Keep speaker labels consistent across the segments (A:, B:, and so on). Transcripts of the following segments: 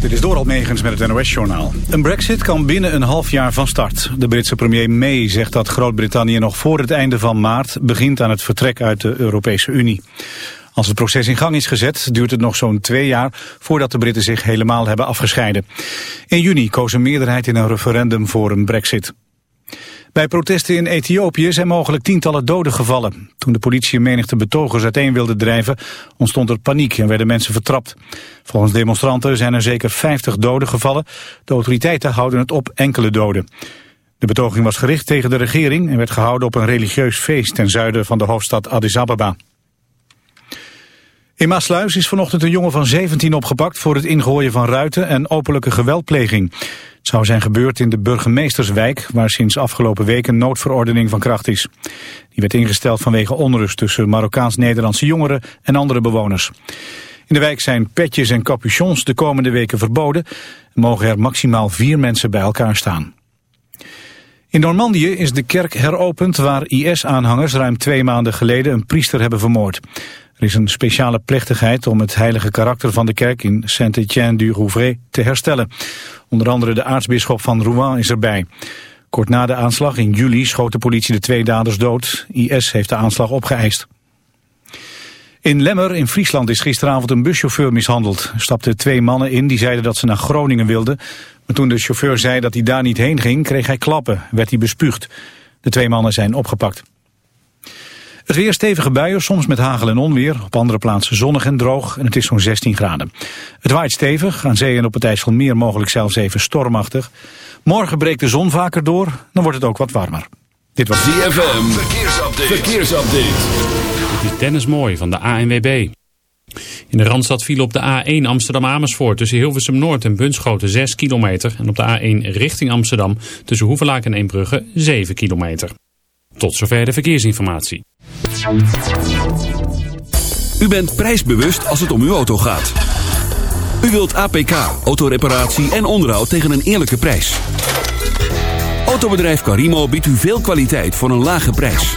A: Dit is Doral Megens met het NOS-journaal. Een brexit kan binnen een half jaar van start. De Britse premier May zegt dat Groot-Brittannië nog voor het einde van maart... begint aan het vertrek uit de Europese Unie. Als het proces in gang is gezet, duurt het nog zo'n twee jaar... voordat de Britten zich helemaal hebben afgescheiden. In juni koos een meerderheid in een referendum voor een brexit. Bij protesten in Ethiopië zijn mogelijk tientallen doden gevallen. Toen de politie een menigte betogers uiteen wilde drijven, ontstond er paniek en werden mensen vertrapt. Volgens demonstranten zijn er zeker 50 doden gevallen. De autoriteiten houden het op enkele doden. De betoging was gericht tegen de regering en werd gehouden op een religieus feest ten zuiden van de hoofdstad Addis Ababa. In Maasluis is vanochtend een jongen van 17 opgepakt voor het ingooien van ruiten en openlijke geweldpleging. Zou zijn gebeurd in de burgemeesterswijk, waar sinds afgelopen week een noodverordening van kracht is. Die werd ingesteld vanwege onrust tussen Marokkaans-Nederlandse jongeren en andere bewoners. In de wijk zijn petjes en capuchons de komende weken verboden en mogen er maximaal vier mensen bij elkaar staan. In Normandië is de kerk heropend waar IS-aanhangers ruim twee maanden geleden een priester hebben vermoord. Er is een speciale plechtigheid om het heilige karakter van de kerk in Saint-Étienne-du-Rouvray te herstellen. Onder andere de aartsbisschop van Rouen is erbij. Kort na de aanslag in juli schoot de politie de twee daders dood. IS heeft de aanslag opgeëist. In Lemmer in Friesland is gisteravond een buschauffeur mishandeld. Er stapten twee mannen in die zeiden dat ze naar Groningen wilden. Maar toen de chauffeur zei dat hij daar niet heen ging, kreeg hij klappen, werd hij bespuugd. De twee mannen zijn opgepakt. Het weer stevige buien, soms met hagel en onweer. Op andere plaatsen zonnig en droog en het is zo'n 16 graden. Het waait stevig, aan zee en op het IJsselmeer mogelijk zelfs even stormachtig. Morgen breekt de zon vaker door, dan wordt het ook wat warmer.
B: Dit was ZFM, verkeersupdate. verkeersupdate.
C: Dit is Dennis Mooi van de ANWB. In de Randstad viel op de A1 Amsterdam-Amersfoort tussen Hilversum Noord en Bunschoten 6 kilometer. En op de A1 richting Amsterdam tussen Hoevelaak en Eembrugge 7 kilometer. Tot zover de verkeersinformatie.
B: U bent prijsbewust als het om uw auto gaat. U wilt APK, autoreparatie en onderhoud tegen een eerlijke prijs. Autobedrijf Carimo biedt u veel kwaliteit voor een lage prijs.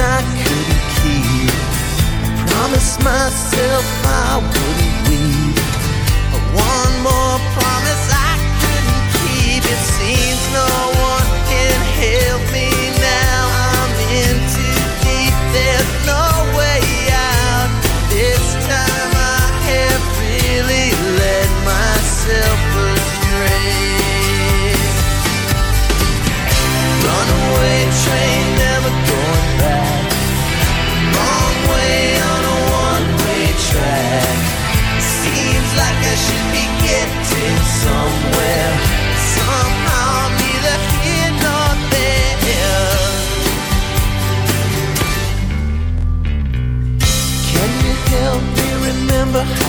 D: I
E: couldn't keep. Promised myself I wouldn't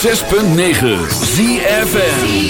F: 106.9 ZFN